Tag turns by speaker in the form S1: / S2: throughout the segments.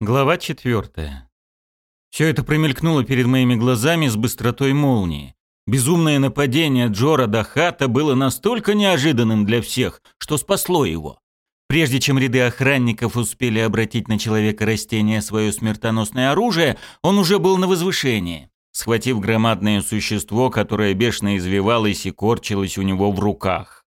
S1: Глава четвертая. Все это промелькнуло перед моими глазами с быстротой молнии. Безумное нападение Джора Дахата было настолько неожиданным для всех, что спасло его. Прежде чем ряды охранников успели обратить на человека растения свое смертоносное оружие, он уже был на возвышении, схватив громадное существо, которое бешено извивалось и корчилось у него в руках.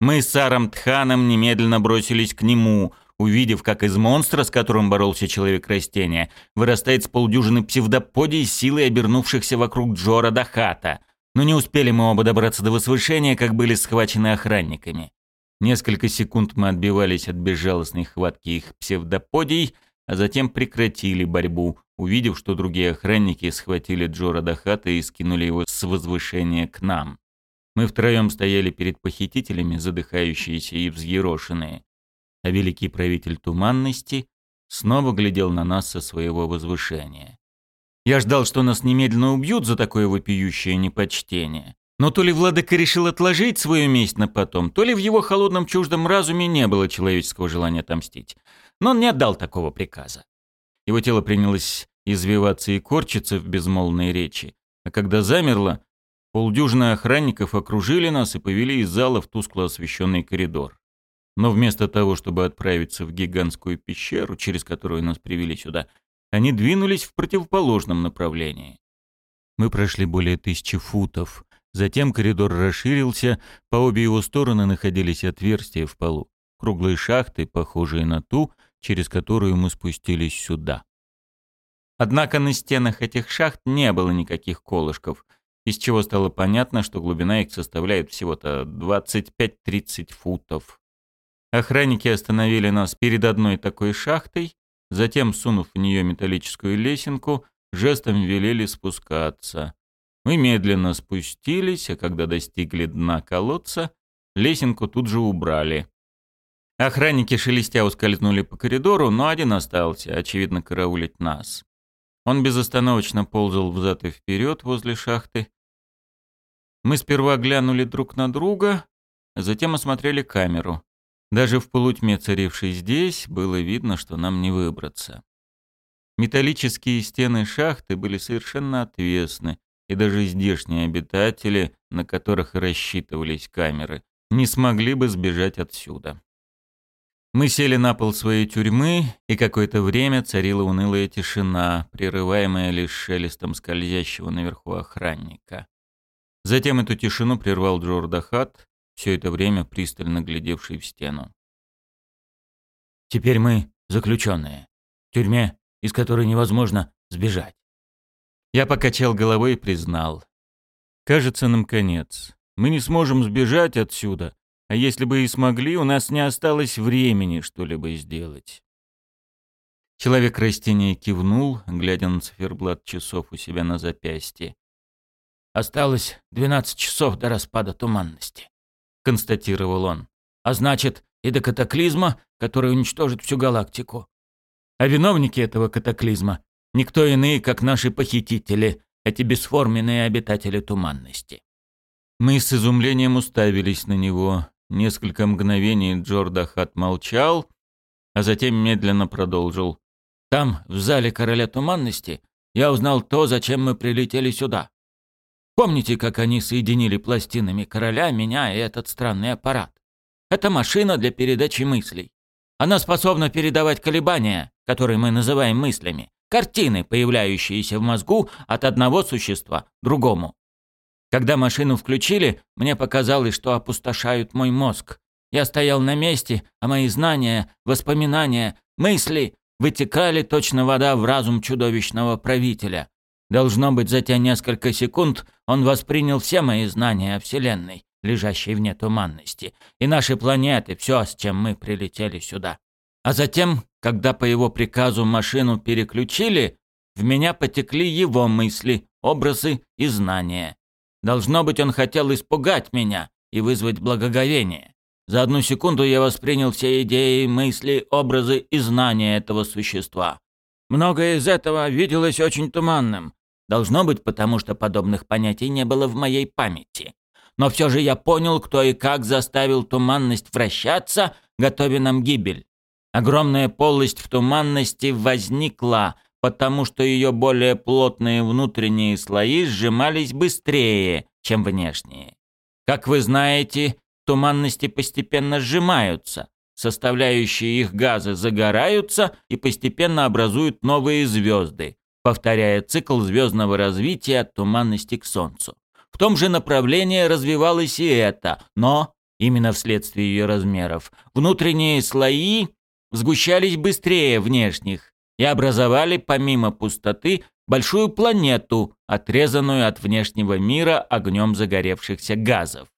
S1: Мы с Саром Тханом немедленно бросились к нему – увидев, как из монстра, с которым боролся человек-растение, вырастает с полдюжины псевдоподий силой обернувшихся вокруг Джора Дахата. Но не успели мы оба добраться до возвышения, как были схвачены охранниками. Несколько секунд мы отбивались от безжалостной хватки их псевдоподий, а затем прекратили борьбу, увидев, что другие охранники схватили Джора Дахата и скинули его с возвышения к нам. Мы втроем стояли перед похитителями, задыхающиеся и взъерошенные а великий правитель туманности снова глядел на нас со своего возвышения. Я ждал, что нас немедленно убьют за такое вопиющее непочтение. Но то ли владыка решил отложить свою месть на потом, то ли в его холодном чуждом разуме не было человеческого желания отомстить. Но он не отдал такого приказа. Его тело принялось извиваться и корчиться в безмолвной речи, а когда замерло, полдюжины охранников окружили нас и повели из зала в тускло освещенный коридор. Но вместо того, чтобы отправиться в гигантскую пещеру, через которую нас привели сюда, они двинулись в противоположном направлении. Мы прошли более тысячи футов. Затем коридор расширился, по обе его стороны находились отверстия в полу, круглые шахты, похожие на ту, через которую мы спустились сюда. Однако на стенах этих шахт не было никаких колышков, из чего стало понятно, что глубина их составляет всего-то 25-30 футов. Охранники остановили нас перед одной такой шахтой, затем, сунув в нее металлическую лесенку, жестом велели спускаться. Мы медленно спустились, а когда достигли дна колодца, лесенку тут же убрали. Охранники шелестя ускользнули по коридору, но один остался, очевидно, караулить нас. Он безостановочно ползал взад и вперед возле шахты. Мы сперва глянули друг на друга, а затем осмотрели камеру. Даже в полутьме, царившей здесь, было видно, что нам не выбраться. Металлические стены шахты были совершенно отвесны, и даже здешние обитатели, на которых рассчитывались камеры, не смогли бы сбежать отсюда. Мы сели на пол своей тюрьмы, и какое-то время царила унылая тишина, прерываемая лишь шелестом скользящего наверху охранника. Затем эту тишину прервал Джордахат, все это время пристально глядевший в стену.
S2: «Теперь мы заключенные. В тюрьме, из которой невозможно сбежать».
S1: Я покачал головой и признал. «Кажется, нам конец. Мы не сможем сбежать отсюда, а если бы и смогли, у нас не осталось времени что-либо сделать». Человек растения кивнул, глядя на циферблат часов у себя на запястье.
S2: «Осталось двенадцать часов до распада туманности констатировал он. А значит, и до катаклизма, который уничтожит всю галактику. А виновники этого катаклизма — никто иные, как наши похитители, эти бесформенные обитатели туманности.
S1: Мы с изумлением уставились на него. Несколько мгновений Джордахат молчал, а затем медленно продолжил.
S2: «Там, в зале Короля Туманности, я узнал то, зачем мы прилетели сюда. Помните, как они соединили пластинами короля, меня и этот странный аппарат? Это машина для передачи мыслей. Она способна передавать колебания, которые мы называем мыслями, картины, появляющиеся в мозгу от одного существа другому. Когда машину включили, мне показалось, что опустошают мой мозг. Я стоял на месте, а мои знания, воспоминания, мысли вытекали точно вода в разум чудовищного правителя. Должно быть, за те несколько секунд он воспринял все мои знания о Вселенной, лежащей вне туманности, и наши планеты, все, с чем мы прилетели сюда. А затем, когда по его приказу машину переключили, в меня потекли его мысли, образы и знания. Должно быть, он хотел испугать меня и вызвать благоговение. За одну секунду я воспринял все идеи, мысли, образы и знания этого существа. Многое из этого виделось очень туманным. Должно быть, потому что подобных понятий не было в моей памяти. Но все же я понял, кто и как заставил туманность вращаться, готовя нам гибель. Огромная полость в туманности возникла, потому что ее более плотные внутренние слои сжимались быстрее, чем внешние. Как вы знаете, туманности постепенно сжимаются, составляющие их газы загораются и постепенно образуют новые звезды, повторяя цикл звездного развития от туманности к Солнцу. В том же направлении развивалось и это, но, именно вследствие ее размеров, внутренние слои сгущались быстрее внешних и образовали, помимо пустоты, большую планету, отрезанную от внешнего мира огнем загоревшихся газов.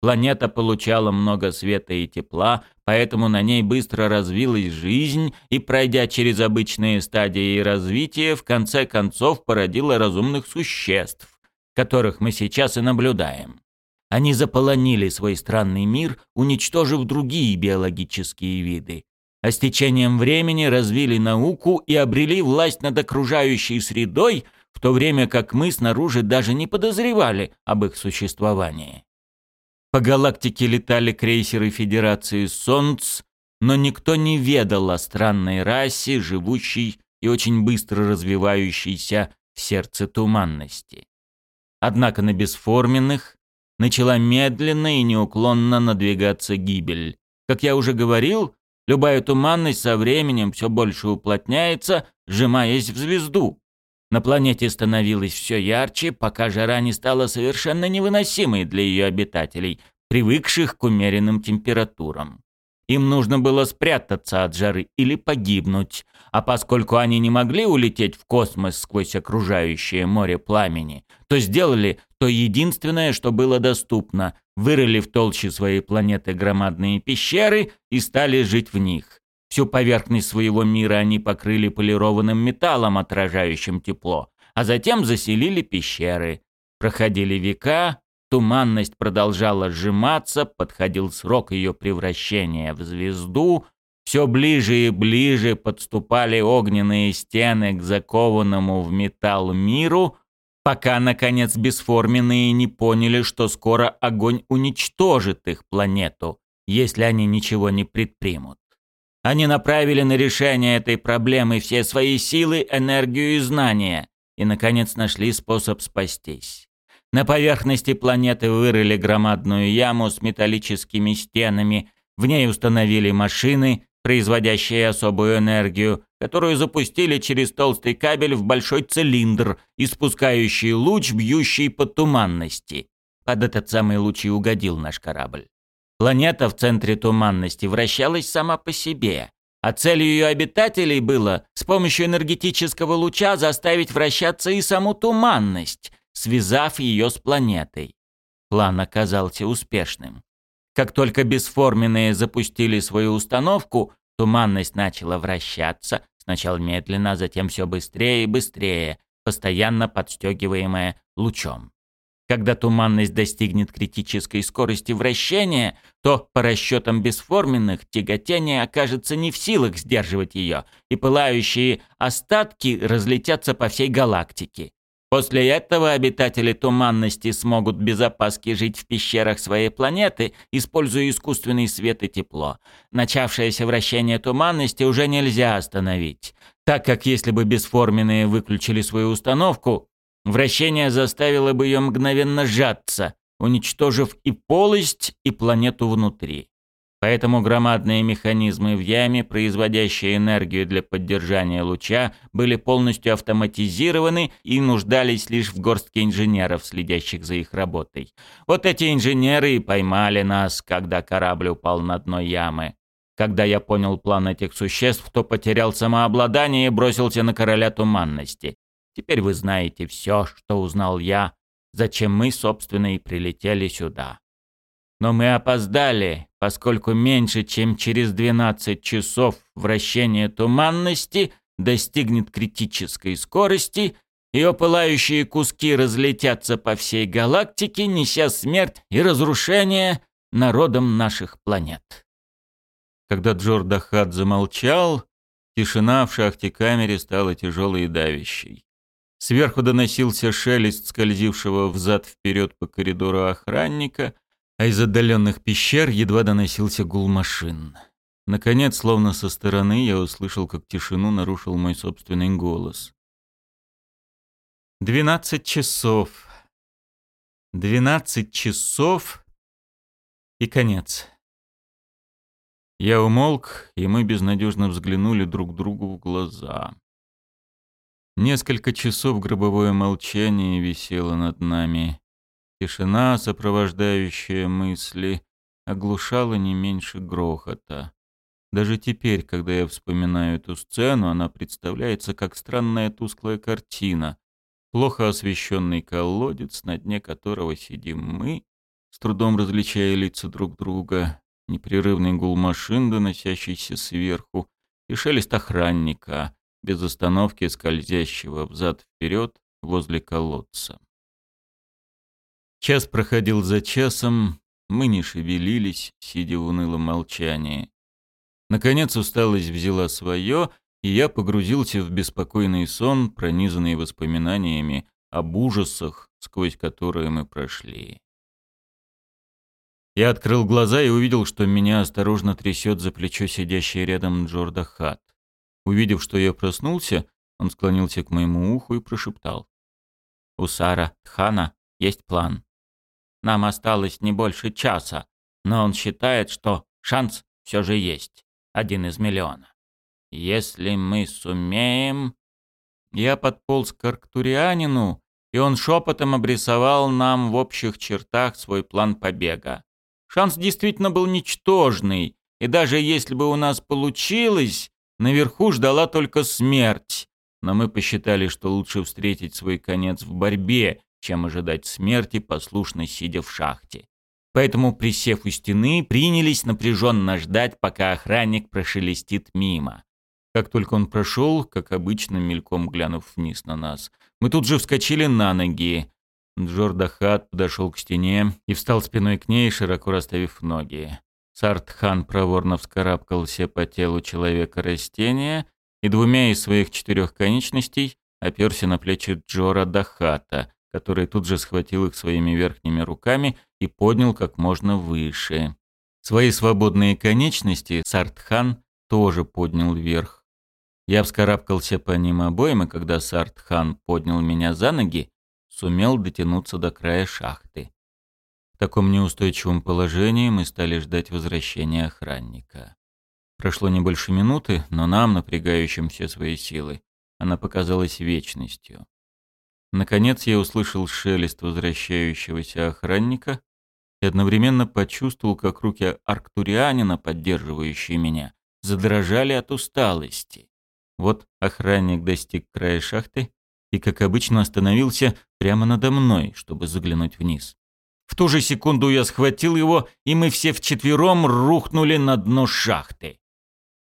S2: Планета получала много света и тепла, поэтому на ней быстро развилась жизнь и, пройдя через обычные стадии развития, в конце концов породила разумных существ, которых мы сейчас и наблюдаем. Они заполонили свой странный мир, уничтожив другие биологические виды, а с течением времени развили науку и обрели власть над окружающей средой, в то время как мы снаружи даже не подозревали об их существовании. По галактике летали крейсеры Федерации Солнц, но никто не ведал о странной расе, живущей и очень быстро развивающейся в сердце туманности. Однако на бесформенных начала медленно и неуклонно надвигаться гибель. Как я уже говорил, Любая туманность со временем все больше уплотняется, сжимаясь в звезду. На планете становилось все ярче, пока жара не стала совершенно невыносимой для ее обитателей, привыкших к умеренным температурам. Им нужно было спрятаться от жары или погибнуть, а поскольку они не могли улететь в космос сквозь окружающее море пламени, то сделали то единственное, что было доступно – вырыли в толще своей планеты громадные пещеры и стали жить в них. Всю поверхность своего мира они покрыли полированным металлом, отражающим тепло, а затем заселили пещеры. Проходили века, Туманность продолжала сжиматься, подходил срок ее превращения в звезду. Все ближе и ближе подступали огненные стены к закованному в металл миру, пока, наконец, бесформенные не поняли, что скоро огонь уничтожит их планету, если они ничего не предпримут. Они направили на решение этой проблемы все свои силы, энергию и знания, и, наконец, нашли способ спастись. На поверхности планеты вырыли громадную яму с металлическими стенами, в ней установили машины, производящие особую энергию, которую запустили через толстый кабель в большой цилиндр, испускающий луч, бьющий по туманности. Под этот самый луч и угодил наш корабль. Планета в центре туманности вращалась сама по себе, а целью ее обитателей было с помощью энергетического луча заставить вращаться и саму туманность, связав ее с планетой. План оказался успешным. Как только бесформенные запустили свою установку, туманность начала вращаться, сначала медленно, а затем все быстрее и быстрее, постоянно подстегиваемая лучом. Когда туманность достигнет критической скорости вращения, то, по расчетам бесформенных, тяготение окажется не в силах сдерживать ее, и пылающие остатки разлетятся по всей галактике. После этого обитатели туманности смогут без опаски жить в пещерах своей планеты, используя искусственный свет и тепло. Начавшееся вращение туманности уже нельзя остановить, так как если бы бесформенные выключили свою установку, вращение заставило бы ее мгновенно сжаться, уничтожив и полость, и планету внутри. Поэтому громадные механизмы в яме, производящие энергию для поддержания луча, были полностью автоматизированы и нуждались лишь в горстке инженеров, следящих за их работой. Вот эти инженеры и поймали нас, когда корабль упал на дно ямы. Когда я понял план этих существ, то потерял самообладание и бросился на короля туманности. Теперь вы знаете все, что узнал я, зачем мы, собственно, и прилетели сюда. Но мы опоздали, поскольку меньше чем через 12 часов вращение туманности достигнет критической скорости, ее пылающие куски разлетятся по всей галактике, неся смерть и разрушение народам наших планет.
S1: Когда Джордахат замолчал, тишина в шахте-камере стала тяжелой и давящей. Сверху доносился шелест скользившего взад-вперед по коридору охранника, а из отдаленных пещер едва доносился гул машин. Наконец, словно со стороны, я услышал, как тишину нарушил мой собственный голос. «Двенадцать часов. Двенадцать часов и конец». Я умолк, и мы безнадежно взглянули друг другу в глаза. Несколько часов гробовое молчание висело над нами. Тишина, сопровождающая мысли, оглушала не меньше грохота. Даже теперь, когда я вспоминаю эту сцену, она представляется как странная тусклая картина. Плохо освещенный колодец, на дне которого сидим мы, с трудом различая лица друг друга, непрерывный гул машин, доносящийся сверху, и шелест охранника, без остановки скользящего взад-вперед возле колодца. Час проходил за часом, мы не шевелились, сидя в унылом молчании. Наконец усталость взяла свое, и я погрузился в беспокойный сон, пронизанный воспоминаниями об ужасах, сквозь которые мы прошли. Я открыл глаза и увидел, что меня осторожно трясет за плечо сидящий рядом Джорда Хат. Увидев, что я проснулся, он склонился к моему уху и прошептал. «У Сара Тхана есть план. Нам осталось не больше часа, но он считает, что шанс все же есть. Один из миллиона. Если мы сумеем...» Я подполз к Арктурианину, и он шепотом обрисовал нам в общих чертах свой план побега. Шанс действительно был ничтожный, и даже если бы у нас получилось, наверху ждала только смерть. Но мы посчитали, что лучше встретить свой конец в борьбе, чем ожидать смерти, послушно сидя в шахте. Поэтому, присев у стены, принялись напряженно ждать, пока охранник прошелестит мимо. Как только он прошел, как обычно, мельком глянув вниз на нас, мы тут же вскочили на ноги. Джордахат подошел к стене и встал спиной к ней, широко расставив ноги. Сартхан проворно вскарабкался по телу человека-растения и двумя из своих четырех конечностей оперся на плечи Джора Дахата, который тут же схватил их своими верхними руками и поднял как можно выше. Свои свободные конечности Сартхан тоже поднял вверх. Я вскарабкался по ним обоим, и когда Сартхан поднял меня за ноги, сумел дотянуться до края шахты. Таком неустойчивом положении мы стали ждать возвращения охранника. Прошло не больше минуты, но нам, напрягающим все свои силы, она показалась вечностью. Наконец я услышал шелест возвращающегося охранника и одновременно почувствовал, как руки арктурианина, поддерживающие меня, задрожали от усталости. Вот охранник достиг края шахты и, как обычно, остановился прямо надо мной, чтобы заглянуть вниз. В ту же секунду я схватил его, и мы все вчетвером рухнули на дно шахты.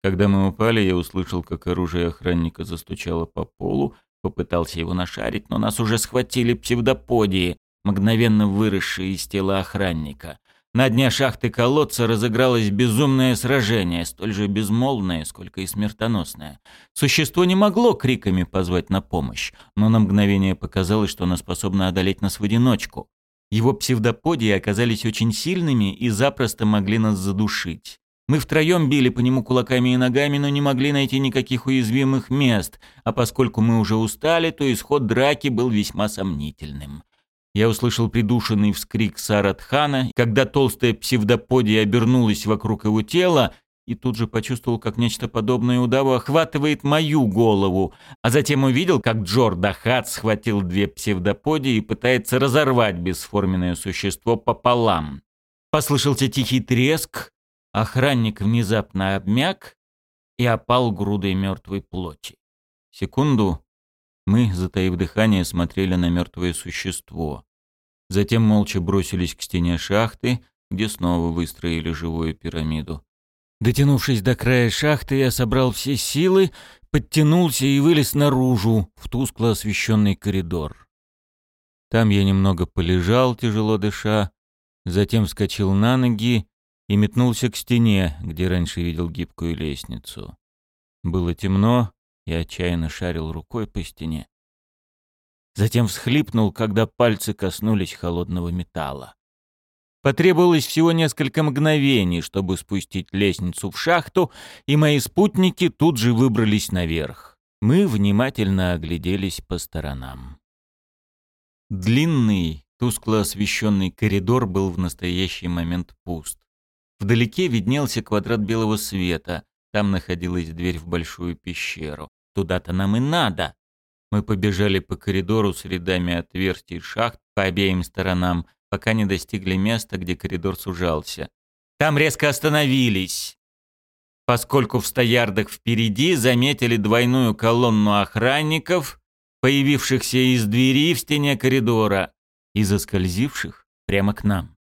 S1: Когда мы упали, я услышал, как оружие охранника застучало по полу, попытался его нашарить, но нас уже схватили псевдоподии, мгновенно выросшие из тела охранника. На дне шахты колодца разыгралось безумное сражение, столь же безмолвное, сколько и смертоносное. Существо не могло криками позвать на помощь, но на мгновение показалось, что оно способно одолеть нас в одиночку. Его псевдоподии оказались очень сильными и запросто могли нас задушить. Мы втроем били по нему кулаками и ногами, но не могли найти никаких уязвимых мест, а поскольку мы уже устали, то исход драки был весьма сомнительным. Я услышал придушенный вскрик Саратхана, когда толстая псевдоподия обернулась вокруг его тела, и тут же почувствовал, как нечто подобное удаву охватывает мою голову, а затем увидел, как Джор Дахат схватил две псевдоподии и пытается разорвать бесформенное существо пополам. Послышался тихий треск, охранник внезапно обмяк и опал грудой мертвой плоти. Секунду мы, затаив дыхание, смотрели на мертвое существо. Затем молча бросились к стене шахты, где снова выстроили живую пирамиду. Дотянувшись до края шахты, я собрал все силы, подтянулся и вылез наружу, в тускло освещенный коридор. Там я немного полежал, тяжело дыша, затем вскочил на ноги и метнулся к стене, где раньше видел гибкую лестницу. Было темно, я отчаянно шарил рукой по стене затем всхлипнул, когда пальцы коснулись холодного металла. Потребовалось всего несколько мгновений, чтобы спустить лестницу в шахту, и мои спутники тут же выбрались наверх. Мы внимательно огляделись по сторонам. Длинный, тускло освещенный коридор был в настоящий момент пуст. Вдалеке виднелся квадрат белого света. Там находилась дверь в большую пещеру. Туда-то нам и надо. Мы побежали по коридору с рядами отверстий шахт по обеим сторонам, пока не достигли места, где коридор сужался. Там резко остановились поскольку в стоярдах впереди заметили двойную колонну охранников, появившихся из двери в стене коридора и заскользивших прямо к нам.